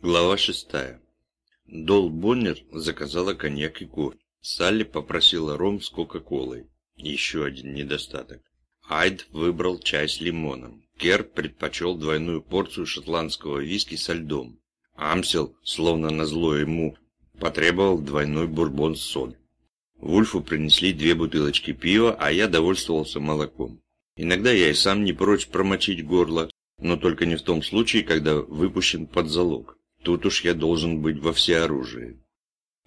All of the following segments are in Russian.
Глава шестая. Дол Боннер заказала коньяк и кофе. Салли попросила ром с кока-колой. Еще один недостаток. Айд выбрал чай с лимоном. Кер предпочел двойную порцию шотландского виски со льдом. Амсел, словно назло ему, потребовал двойной бурбон с соль. Вульфу принесли две бутылочки пива, а я довольствовался молоком. Иногда я и сам не прочь промочить горло, но только не в том случае, когда выпущен под залог. Тут уж я должен быть во всеоружии.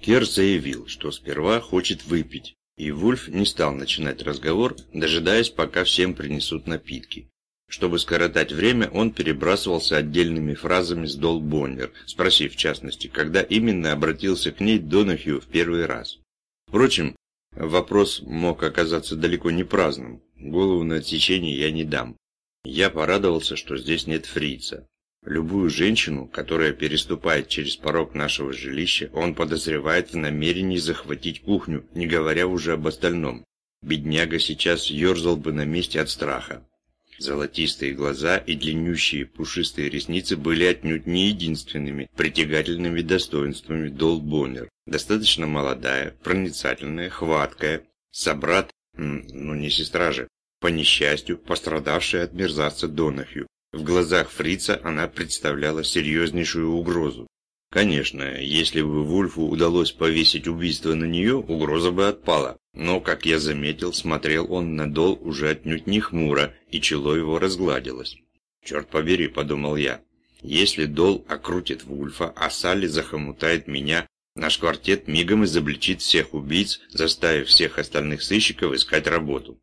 Кер заявил, что сперва хочет выпить, и Вульф не стал начинать разговор, дожидаясь, пока всем принесут напитки. Чтобы скоротать время, он перебрасывался отдельными фразами с Дол Боннер, спросив в частности, когда именно обратился к ней Донахью в первый раз. Впрочем, вопрос мог оказаться далеко не праздным, голову на отсечение я не дам. Я порадовался, что здесь нет фрица. Любую женщину, которая переступает через порог нашего жилища, он подозревает в намерении захватить кухню, не говоря уже об остальном. Бедняга сейчас ерзал бы на месте от страха. Золотистые глаза и длиннющие пушистые ресницы были отнюдь не единственными притягательными достоинствами Дол Боннер. Достаточно молодая, проницательная, хваткая, собрат, ну не сестра же, по несчастью, пострадавшая от мерзавца Донахью. В глазах фрица она представляла серьезнейшую угрозу. Конечно, если бы Вульфу удалось повесить убийство на нее, угроза бы отпала. Но, как я заметил, смотрел он на Дол уже отнюдь не хмуро, и чело его разгладилось. «Черт побери», — подумал я, — «если Дол окрутит Вульфа, а Салли захомутает меня, наш квартет мигом изобличит всех убийц, заставив всех остальных сыщиков искать работу».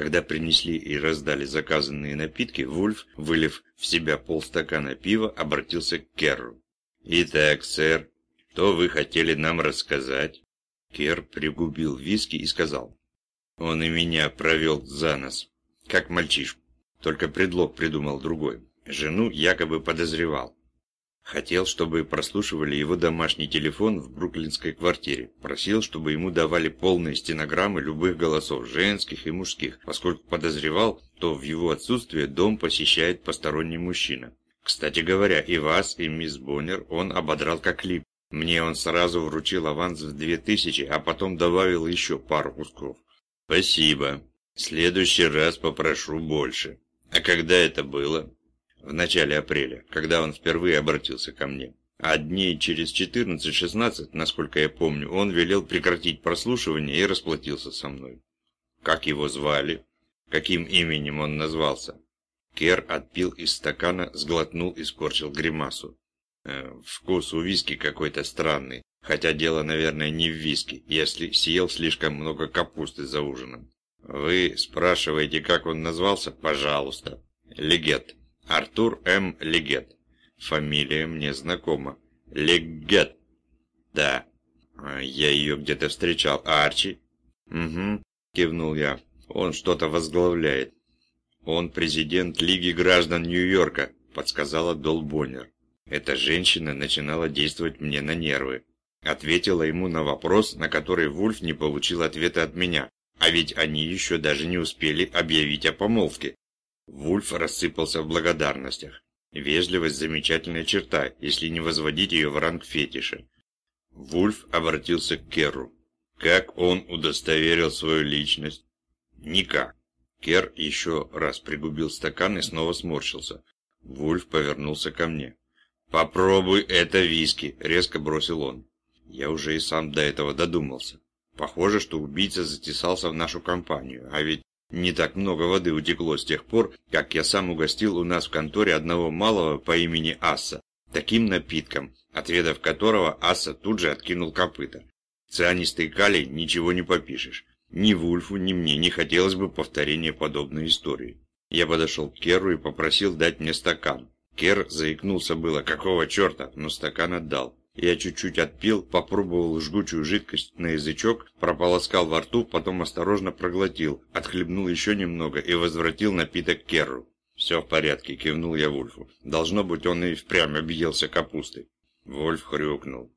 Когда принесли и раздали заказанные напитки, Вульф, вылив в себя полстакана пива, обратился к Керру. «Итак, сэр, что вы хотели нам рассказать?» Кер пригубил виски и сказал. «Он и меня провел за нос, как мальчишку. Только предлог придумал другой. Жену якобы подозревал. Хотел, чтобы прослушивали его домашний телефон в бруклинской квартире. Просил, чтобы ему давали полные стенограммы любых голосов, женских и мужских, поскольку подозревал, что в его отсутствие дом посещает посторонний мужчина. Кстати говоря, и вас, и мисс Боннер он ободрал как лип. Мне он сразу вручил аванс в две тысячи, а потом добавил еще пару кусков. Спасибо. В следующий раз попрошу больше. А когда это было? В начале апреля, когда он впервые обратился ко мне. А дней через 14-16, насколько я помню, он велел прекратить прослушивание и расплатился со мной. Как его звали? Каким именем он назвался? Кер отпил из стакана, сглотнул и скорчил гримасу. Э, вкус у виски какой-то странный, хотя дело, наверное, не в виски, если съел слишком много капусты за ужином. Вы спрашиваете, как он назвался? Пожалуйста. Легет. Артур М. Легет. Фамилия мне знакома. Легет. Да. А, я ее где-то встречал. А Арчи? Угу, кивнул я. Он что-то возглавляет. Он президент Лиги граждан Нью-Йорка, подсказала Дол Боннер. Эта женщина начинала действовать мне на нервы. Ответила ему на вопрос, на который Вульф не получил ответа от меня. А ведь они еще даже не успели объявить о помолвке. Вульф рассыпался в благодарностях. Вежливость – замечательная черта, если не возводить ее в ранг фетиша. Вульф обратился к Керру. Как он удостоверил свою личность? Никак. Кер еще раз пригубил стакан и снова сморщился. Вульф повернулся ко мне. «Попробуй это виски», — резко бросил он. Я уже и сам до этого додумался. Похоже, что убийца затесался в нашу компанию, а ведь не так много воды утекло с тех пор, как я сам угостил у нас в конторе одного малого по имени Асса, таким напитком, отведав которого Асса тут же откинул копыта. Цианистый калий ничего не попишешь. Ни Вульфу, ни мне не хотелось бы повторения подобной истории. Я подошел к Керу и попросил дать мне стакан. Кер заикнулся было, какого черта, но стакан отдал. Я чуть-чуть отпил, попробовал жгучую жидкость на язычок, прополоскал во рту, потом осторожно проглотил, отхлебнул еще немного и возвратил напиток Керру. «Все в порядке», — кивнул я Вульфу. «Должно быть, он и впрямь объелся капустой». Вольф хрюкнул.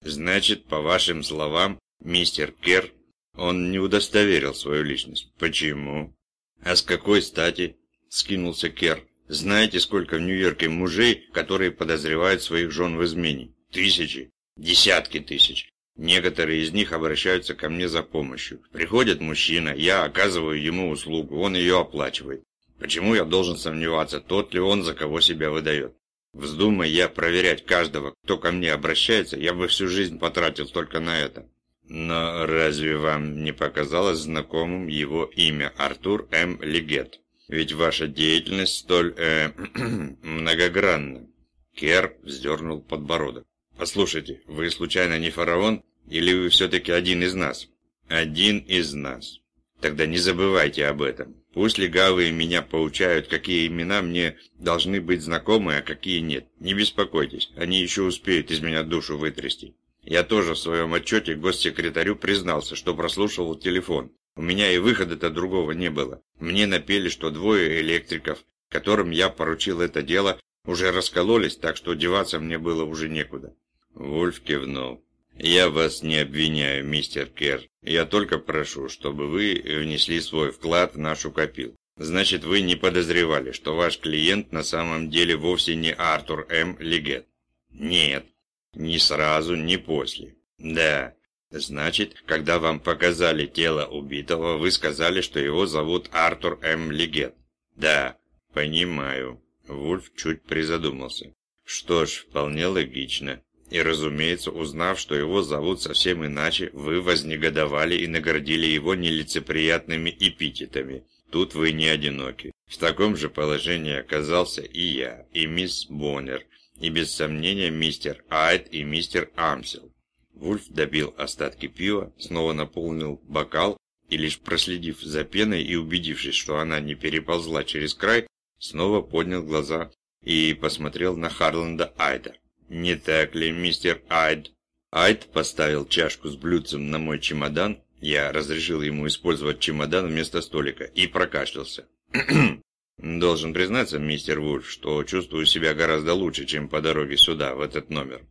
«Значит, по вашим словам, мистер Кер, он не удостоверил свою личность. Почему?» «А с какой стати?» — скинулся Кер. Знаете, сколько в Нью-Йорке мужей, которые подозревают своих жен в измене? Тысячи, десятки тысяч. Некоторые из них обращаются ко мне за помощью. Приходит мужчина, я оказываю ему услугу, он ее оплачивает. Почему я должен сомневаться, тот ли он, за кого себя выдает? Вздумай я проверять каждого, кто ко мне обращается, я бы всю жизнь потратил только на это. Но разве вам не показалось знакомым его имя Артур М. Легет? Ведь ваша деятельность столь э, многогранна. Кер вздернул подбородок. Послушайте, вы случайно не фараон? Или вы все-таки один из нас? Один из нас. Тогда не забывайте об этом. Пусть легавые меня поучают, какие имена мне должны быть знакомы, а какие нет. Не беспокойтесь, они еще успеют из меня душу вытрясти. Я тоже в своем отчете госсекретарю признался, что прослушивал телефон. У меня и выхода-то другого не было. Мне напели, что двое электриков, которым я поручил это дело, уже раскололись, так что деваться мне было уже некуда. Вульф кивнул. «Я вас не обвиняю, мистер Керр. Я только прошу, чтобы вы внесли свой вклад в нашу копилку. Значит, вы не подозревали, что ваш клиент на самом деле вовсе не Артур М. Легет? Нет. Ни сразу, ни после. Да. Значит, когда вам показали тело убитого, вы сказали, что его зовут Артур М. Легет? Да. Понимаю. Вульф чуть призадумался. Что ж, вполне логично. И, разумеется, узнав, что его зовут совсем иначе, вы вознегодовали и наградили его нелицеприятными эпитетами. Тут вы не одиноки. В таком же положении оказался и я, и мисс Боннер, и без сомнения мистер Айд и мистер Амсел. Вульф добил остатки пива, снова наполнил бокал и лишь проследив за пеной и убедившись, что она не переползла через край, снова поднял глаза и посмотрел на Харланда Айда. «Не так ли, мистер Айд?» Айд поставил чашку с блюдцем на мой чемодан, я разрешил ему использовать чемодан вместо столика, и прокашлялся. Должен признаться, мистер Вульф, что чувствую себя гораздо лучше, чем по дороге сюда, в этот номер.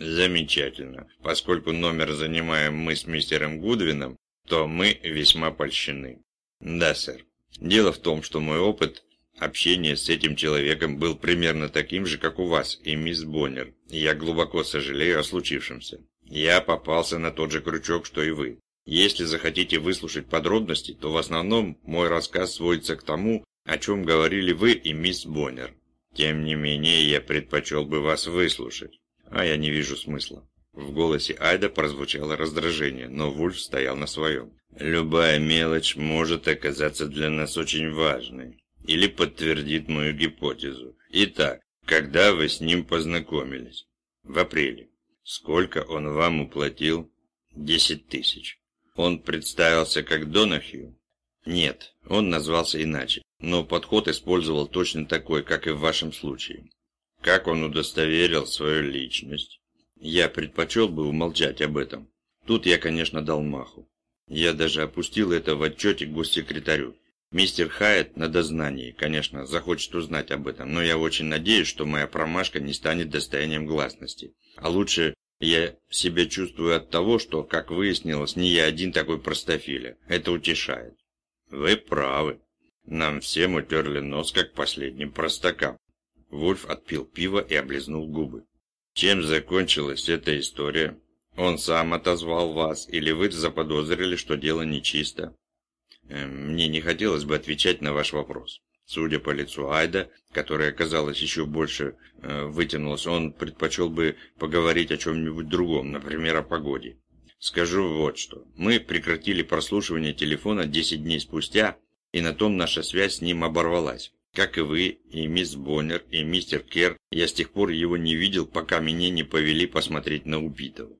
Замечательно. Поскольку номер занимаем мы с мистером Гудвином, то мы весьма польщены. Да, сэр. Дело в том, что мой опыт общения с этим человеком был примерно таким же, как у вас и мисс Боннер. я глубоко сожалею о случившемся. Я попался на тот же крючок, что и вы. Если захотите выслушать подробности, то в основном мой рассказ сводится к тому, о чем говорили вы и мисс Боннер. Тем не менее, я предпочел бы вас выслушать. А я не вижу смысла. В голосе Айда прозвучало раздражение, но Вульф стоял на своем. «Любая мелочь может оказаться для нас очень важной. Или подтвердит мою гипотезу. Итак, когда вы с ним познакомились? В апреле. Сколько он вам уплатил? Десять тысяч. Он представился как Донахью? Нет, он назвался иначе но подход использовал точно такой, как и в вашем случае. Как он удостоверил свою личность? Я предпочел бы умолчать об этом. Тут я, конечно, дал маху. Я даже опустил это в отчете госсекретарю. Мистер Хайет на дознании, конечно, захочет узнать об этом, но я очень надеюсь, что моя промашка не станет достоянием гласности. А лучше я себя чувствую от того, что, как выяснилось, не я один такой простофиля. Это утешает. Вы правы. Нам всем утерли нос, как последним простакам. Вульф отпил пиво и облизнул губы. Чем закончилась эта история? Он сам отозвал вас, или вы заподозрили, что дело нечисто? Эм, мне не хотелось бы отвечать на ваш вопрос. Судя по лицу Айда, которое, казалось, еще больше э, вытянулось, он предпочел бы поговорить о чем-нибудь другом, например, о погоде. Скажу вот что. Мы прекратили прослушивание телефона 10 дней спустя, и на том наша связь с ним оборвалась. Как и вы, и мисс Боннер, и мистер Кер, я с тех пор его не видел, пока меня не повели посмотреть на убитого.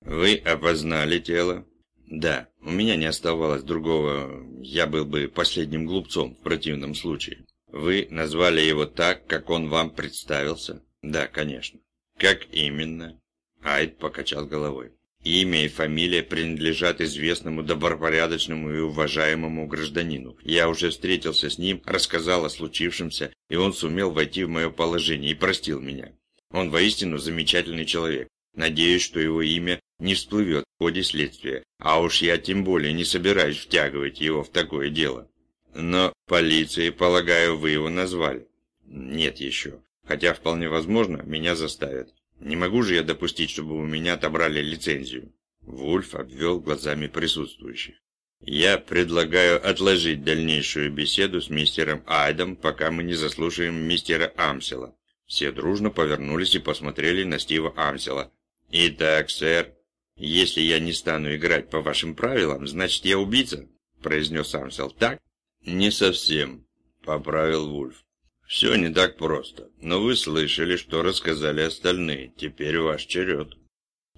Вы опознали тело? Да, у меня не оставалось другого, я был бы последним глупцом в противном случае. Вы назвали его так, как он вам представился? Да, конечно. Как именно? Айд покачал головой. Имя и фамилия принадлежат известному добропорядочному и уважаемому гражданину. Я уже встретился с ним, рассказал о случившемся, и он сумел войти в мое положение и простил меня. Он воистину замечательный человек. Надеюсь, что его имя не всплывет в ходе следствия, а уж я тем более не собираюсь втягивать его в такое дело. Но полиции, полагаю, вы его назвали. Нет еще. Хотя вполне возможно, меня заставят. Не могу же я допустить, чтобы у меня отобрали лицензию. Вульф обвел глазами присутствующих. Я предлагаю отложить дальнейшую беседу с мистером Айдом, пока мы не заслушаем мистера Амсела. Все дружно повернулись и посмотрели на Стива Амсела. «Итак, сэр, если я не стану играть по вашим правилам, значит я убийца?» произнес Амсел. «Так?» «Не совсем», поправил Вульф. «Все не так просто, но вы слышали, что рассказали остальные. Теперь ваш черед».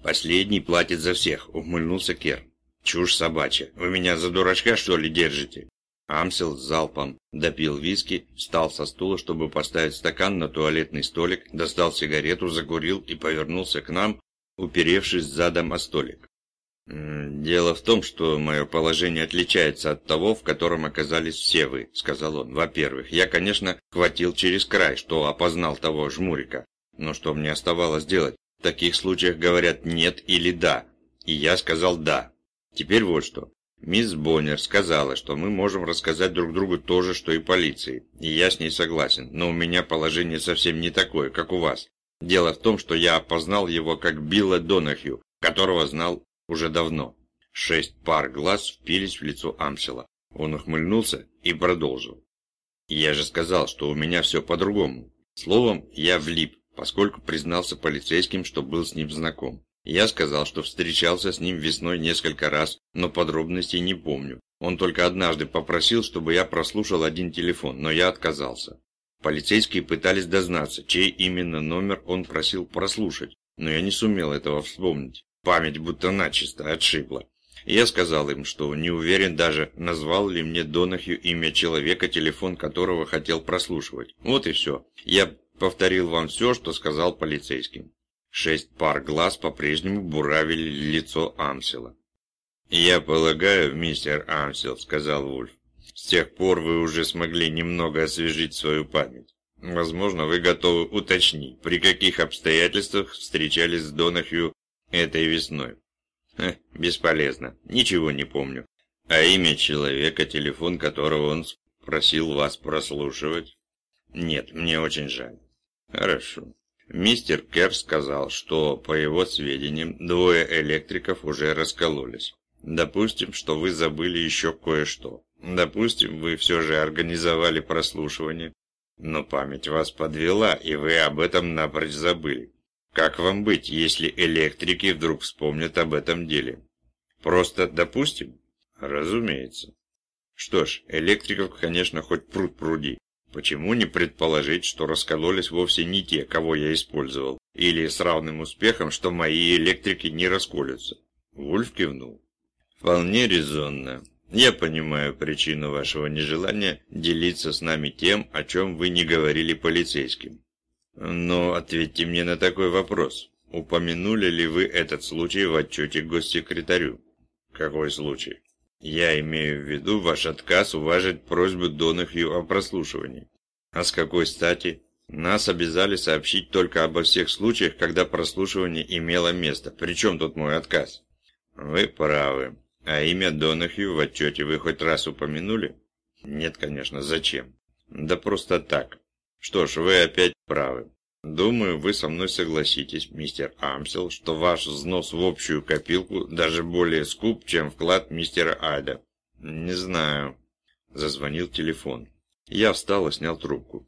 «Последний платит за всех», — ухмыльнулся Кер. «Чушь собачья. Вы меня за дурачка, что ли, держите?» Амсел с залпом допил виски, встал со стула, чтобы поставить стакан на туалетный столик, достал сигарету, закурил и повернулся к нам, уперевшись задом о столик. «Дело в том, что мое положение отличается от того, в котором оказались все вы», — сказал он. «Во-первых, я, конечно, хватил через край, что опознал того жмурика. Но что мне оставалось делать? В таких случаях говорят «нет» или «да». И я сказал «да». Теперь вот что. Мисс Боннер сказала, что мы можем рассказать друг другу то же, что и полиции. И я с ней согласен, но у меня положение совсем не такое, как у вас. Дело в том, что я опознал его как Билла Донахью, которого знал уже давно. Шесть пар глаз впились в лицо Амсела. Он ухмыльнулся и продолжил. «Я же сказал, что у меня все по-другому. Словом, я влип, поскольку признался полицейским, что был с ним знаком. Я сказал, что встречался с ним весной несколько раз, но подробностей не помню. Он только однажды попросил, чтобы я прослушал один телефон, но я отказался. Полицейские пытались дознаться, чей именно номер он просил прослушать, но я не сумел этого вспомнить. Память будто начисто отшибла. Я сказал им, что не уверен даже, назвал ли мне Донахью имя человека, телефон которого хотел прослушивать. Вот и все. Я повторил вам все, что сказал полицейским. Шесть пар глаз по-прежнему буравили лицо Амсела. «Я полагаю, мистер Амсел», — сказал Вульф, — «с тех пор вы уже смогли немного освежить свою память. Возможно, вы готовы уточнить, при каких обстоятельствах встречались с Донахью этой весной». Ха, «Бесполезно. Ничего не помню. А имя человека, телефон которого он просил вас прослушивать?» «Нет, мне очень жаль». «Хорошо. Мистер Керр сказал, что, по его сведениям, двое электриков уже раскололись. Допустим, что вы забыли еще кое-что. Допустим, вы все же организовали прослушивание, но память вас подвела, и вы об этом напрочь забыли. Как вам быть, если электрики вдруг вспомнят об этом деле? Просто допустим? Разумеется. Что ж, электриков, конечно, хоть пруд пруди. Почему не предположить, что раскололись вовсе не те, кого я использовал? Или с равным успехом, что мои электрики не расколются? Вульф кивнул. Вполне резонно. Я понимаю причину вашего нежелания делиться с нами тем, о чем вы не говорили полицейским. Но ответьте мне на такой вопрос. Упомянули ли вы этот случай в отчете госсекретарю? Какой случай? Я имею в виду ваш отказ уважить просьбу Донахью о прослушивании. А с какой стати? Нас обязали сообщить только обо всех случаях, когда прослушивание имело место. Причем тут мой отказ? Вы правы. А имя Донахью в отчете вы хоть раз упомянули? Нет, конечно. Зачем? Да просто так. Что ж, вы опять правы. Думаю, вы со мной согласитесь, мистер Амсел, что ваш взнос в общую копилку даже более скуп, чем вклад мистера Айда. Не знаю. Зазвонил телефон. Я встал и снял трубку.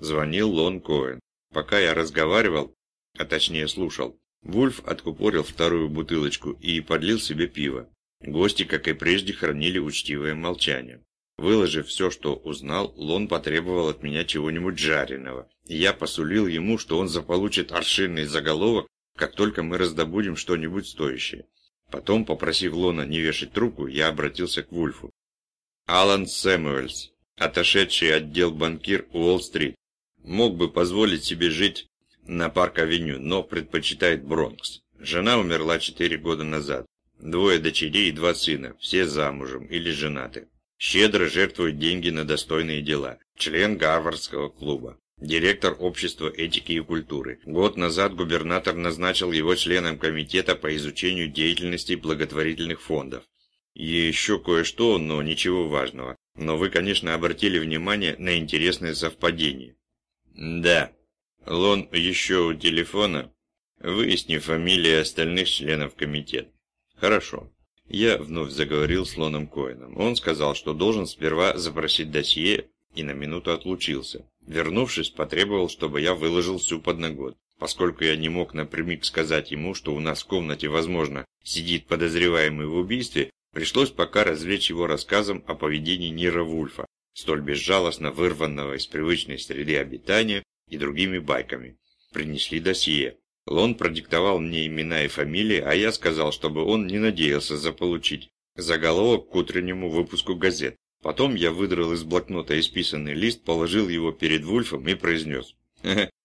Звонил Лон Коэн. Пока я разговаривал, а точнее слушал, Вульф откупорил вторую бутылочку и подлил себе пиво. Гости, как и прежде, хранили учтивое молчание. Выложив все, что узнал, Лон потребовал от меня чего-нибудь жареного. Я посулил ему, что он заполучит аршинный заголовок, как только мы раздобудем что-нибудь стоящее. Потом, попросив Лона не вешать трубку, я обратился к Вульфу. Алан Сэмюэльс, отошедший отдел банкир Уолл-стрит, мог бы позволить себе жить на Парк-авеню, но предпочитает Бронкс. Жена умерла четыре года назад. Двое дочерей и два сына, все замужем или женаты. Щедро жертвует деньги на достойные дела. Член Гарвардского клуба. Директор общества этики и культуры. Год назад губернатор назначил его членом комитета по изучению деятельности благотворительных фондов. Еще кое-что, но ничего важного. Но вы, конечно, обратили внимание на интересное совпадение. Да. Лон еще у телефона. Выясни фамилии остальных членов комитета. Хорошо. Я вновь заговорил с Лоном Коэном. Он сказал, что должен сперва запросить досье и на минуту отлучился. Вернувшись, потребовал, чтобы я выложил всю подноготную. Поскольку я не мог напрямик сказать ему, что у нас в комнате, возможно, сидит подозреваемый в убийстве, пришлось пока развлечь его рассказом о поведении Нира Вульфа, столь безжалостно вырванного из привычной среды обитания и другими байками. Принесли досье. Лон продиктовал мне имена и фамилии, а я сказал, чтобы он не надеялся заполучить заголовок к утреннему выпуску газет. Потом я выдрал из блокнота исписанный лист, положил его перед Вульфом и произнес.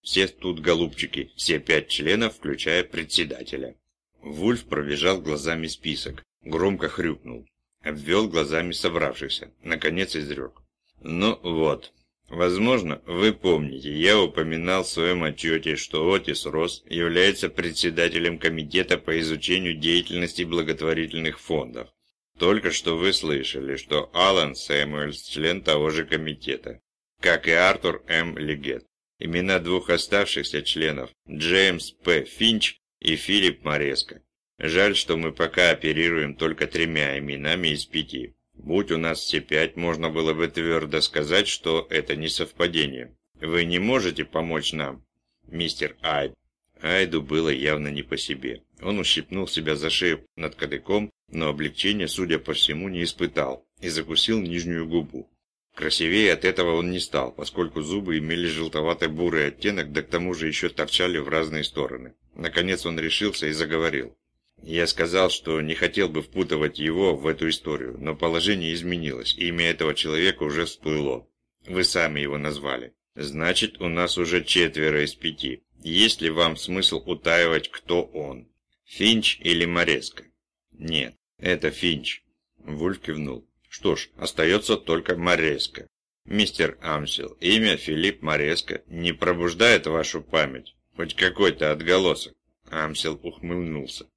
Все тут голубчики, все пять членов, включая председателя. Вульф пробежал глазами список, громко хрюкнул, обвел глазами собравшихся, наконец изрек. Ну вот, возможно, вы помните, я упоминал в своем отчете, что Отис Росс является председателем комитета по изучению деятельности благотворительных фондов. Только что вы слышали, что Алан Сэмюэльс член того же комитета, как и Артур М. Легет. Имена двух оставшихся членов – Джеймс П. Финч и Филипп Мореско. Жаль, что мы пока оперируем только тремя именами из пяти. Будь у нас все пять, можно было бы твердо сказать, что это не совпадение. Вы не можете помочь нам, мистер Айд? Айду было явно не по себе. Он ущипнул себя за шею над кадыком, но облегчения, судя по всему, не испытал и закусил нижнюю губу. Красивее от этого он не стал, поскольку зубы имели желтовато-бурый оттенок, да к тому же еще торчали в разные стороны. Наконец он решился и заговорил. Я сказал, что не хотел бы впутывать его в эту историю, но положение изменилось, имя этого человека уже всплыло. Вы сами его назвали. Значит, у нас уже четверо из пяти. Есть ли вам смысл утаивать, кто он? Финч или Мореско? Нет, это Финч. Вульф кивнул. Что ж, остается только Мореско. Мистер Амсел, имя Филипп Мореско не пробуждает вашу память? Хоть какой-то отголосок? Амсел ухмыльнулся.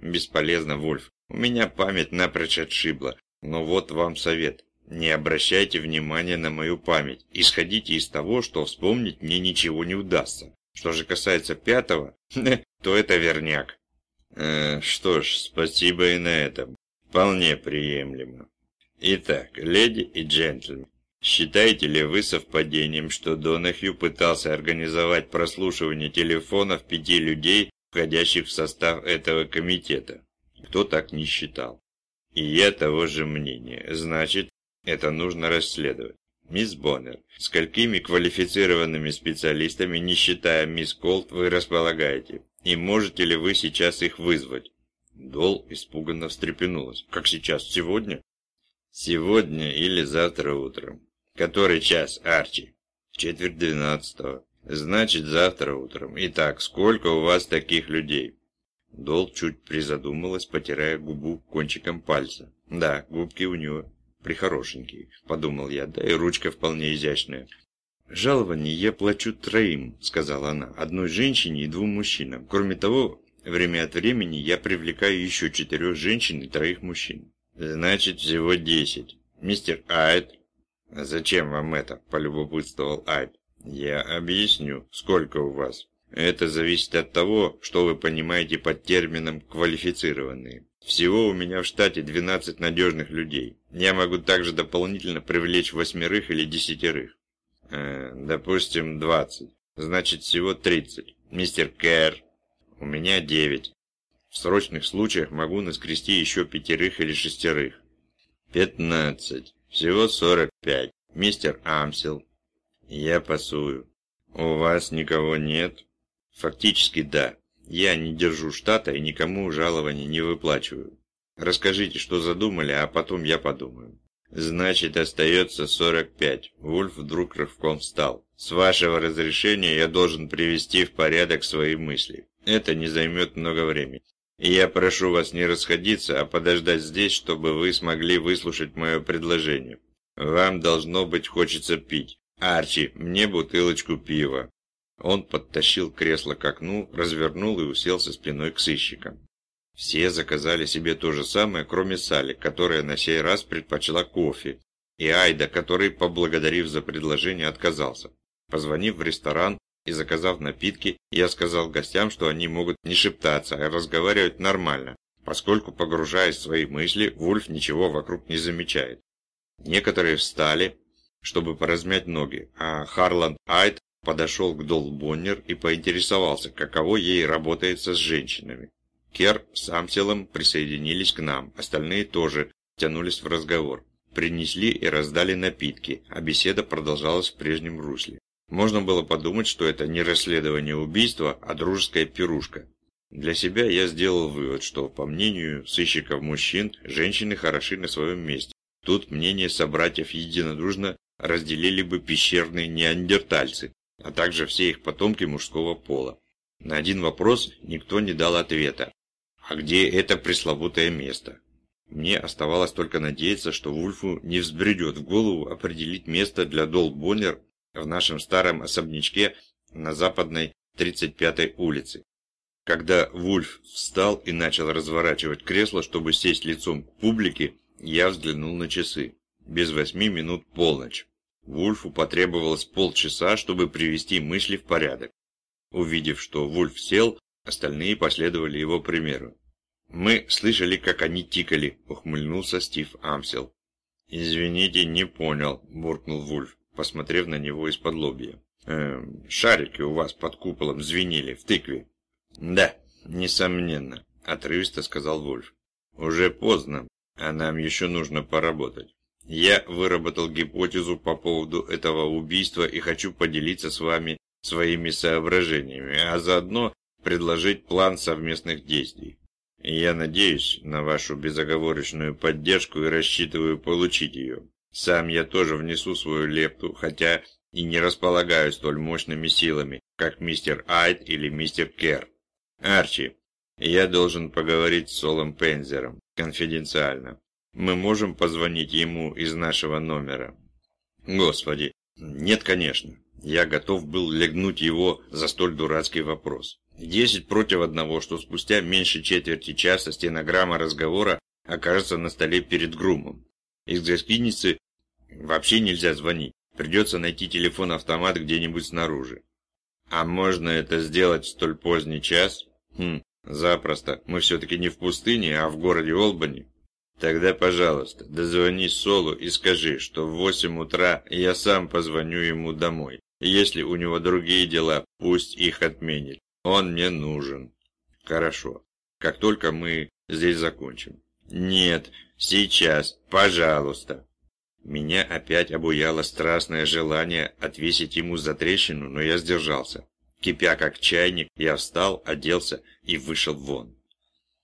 Бесполезно, Вульф. У меня память напрочь отшибла. Но вот вам совет. Не обращайте внимания на мою память. Исходите из того, что вспомнить мне ничего не удастся. Что же касается пятого, то это верняк. Э, что ж, спасибо и на этом. Вполне приемлемо. Итак, леди и джентльмены, считаете ли вы совпадением, что Донахью пытался организовать прослушивание телефонов пяти людей, входящих в состав этого комитета? Кто так не считал? И я того же мнения. Значит, это нужно расследовать. Мисс Боннер, сколькими квалифицированными специалистами, не считая мисс Колт, вы располагаете? И можете ли вы сейчас их вызвать? Дол испуганно встрепенулась. Как сейчас? Сегодня? Сегодня или завтра утром. Который час, Арчи? Четверть двенадцатого. Значит, завтра утром. Итак, сколько у вас таких людей? Дол чуть призадумалась, потирая губу кончиком пальца. Да, губки у него прихорошенькие, подумал я, да и ручка вполне изящная. «Жалование я плачу троим», — сказала она, — «одной женщине и двум мужчинам. Кроме того, время от времени я привлекаю еще четырех женщин и троих мужчин. «Значит, всего десять. Мистер Айд...» «Зачем вам это?» – полюбопытствовал Айд. «Я объясню, сколько у вас. Это зависит от того, что вы понимаете под термином «квалифицированные». Всего у меня в штате 12 надежных людей. Я могу также дополнительно привлечь восьмерых или десятерых. Э, допустим, 20. Значит, всего 30. Мистер Кэр. У меня 9. В срочных случаях могу наскрести еще пятерых или шестерых. Пятнадцать. Всего сорок пять. Мистер Амсел. Я пасую. У вас никого нет? Фактически да. Я не держу штата и никому жалований не выплачиваю. Расскажите, что задумали, а потом я подумаю. Значит, остается 45. Вульф вдруг рывком встал. С вашего разрешения я должен привести в порядок свои мысли. Это не займет много времени. И я прошу вас не расходиться, а подождать здесь, чтобы вы смогли выслушать мое предложение. Вам, должно быть, хочется пить. Арчи, мне бутылочку пива». Он подтащил кресло к окну, развернул и уселся спиной к сыщикам. Все заказали себе то же самое, кроме Сали, которая на сей раз предпочла кофе, и Айда, который, поблагодарив за предложение, отказался. Позвонив в ресторан и заказав напитки, я сказал гостям, что они могут не шептаться, а разговаривать нормально, поскольку, погружаясь в свои мысли, Вульф ничего вокруг не замечает. Некоторые встали, чтобы поразмять ноги, а Харланд Айт подошел к Дол Боннер и поинтересовался, каково ей работается с женщинами. Кер с Амселом присоединились к нам, остальные тоже тянулись в разговор. Принесли и раздали напитки, а беседа продолжалась в прежнем русле. Можно было подумать, что это не расследование убийства, а дружеская пирушка. Для себя я сделал вывод, что, по мнению сыщиков мужчин, женщины хороши на своем месте. Тут мнение собратьев единодушно разделили бы пещерные неандертальцы, а также все их потомки мужского пола. На один вопрос никто не дал ответа. А где это пресловутое место? Мне оставалось только надеяться, что Вульфу не взбредет в голову определить место для Дол Боннер в нашем старом особнячке на западной 35-й улице. Когда Вульф встал и начал разворачивать кресло, чтобы сесть лицом к публике, я взглянул на часы. Без восьми минут полночь. Вульфу потребовалось полчаса, чтобы привести мысли в порядок. Увидев, что Вульф сел, остальные последовали его примеру. «Мы слышали, как они тикали», — ухмыльнулся Стив Амсел. «Извините, не понял», — буркнул Вульф посмотрев на него из-под лобья. «Эм, шарики у вас под куполом звенели в тыкве». «Да, несомненно», — отрывисто сказал Вольф. «Уже поздно, а нам еще нужно поработать. Я выработал гипотезу по поводу этого убийства и хочу поделиться с вами своими соображениями, а заодно предложить план совместных действий. Я надеюсь на вашу безоговорочную поддержку и рассчитываю получить ее. Сам я тоже внесу свою лепту, хотя и не располагаю столь мощными силами, как мистер Айд или мистер Кер. Арчи, я должен поговорить с Солом Пензером, конфиденциально. Мы можем позвонить ему из нашего номера? Господи, нет, конечно. Я готов был легнуть его за столь дурацкий вопрос. Десять против одного, что спустя меньше четверти часа стенограмма разговора окажется на столе перед Грумом. Из гостиницы Вообще нельзя звонить. Придется найти телефон-автомат где-нибудь снаружи. А можно это сделать в столь поздний час? Хм, запросто. Мы все-таки не в пустыне, а в городе Олбани. Тогда, пожалуйста, дозвони Солу и скажи, что в восемь утра я сам позвоню ему домой. Если у него другие дела, пусть их отменит. Он мне нужен. Хорошо. Как только мы здесь закончим. Нет, сейчас, пожалуйста. Меня опять обуяло страстное желание отвесить ему за трещину, но я сдержался. Кипя как чайник, я встал, оделся и вышел вон.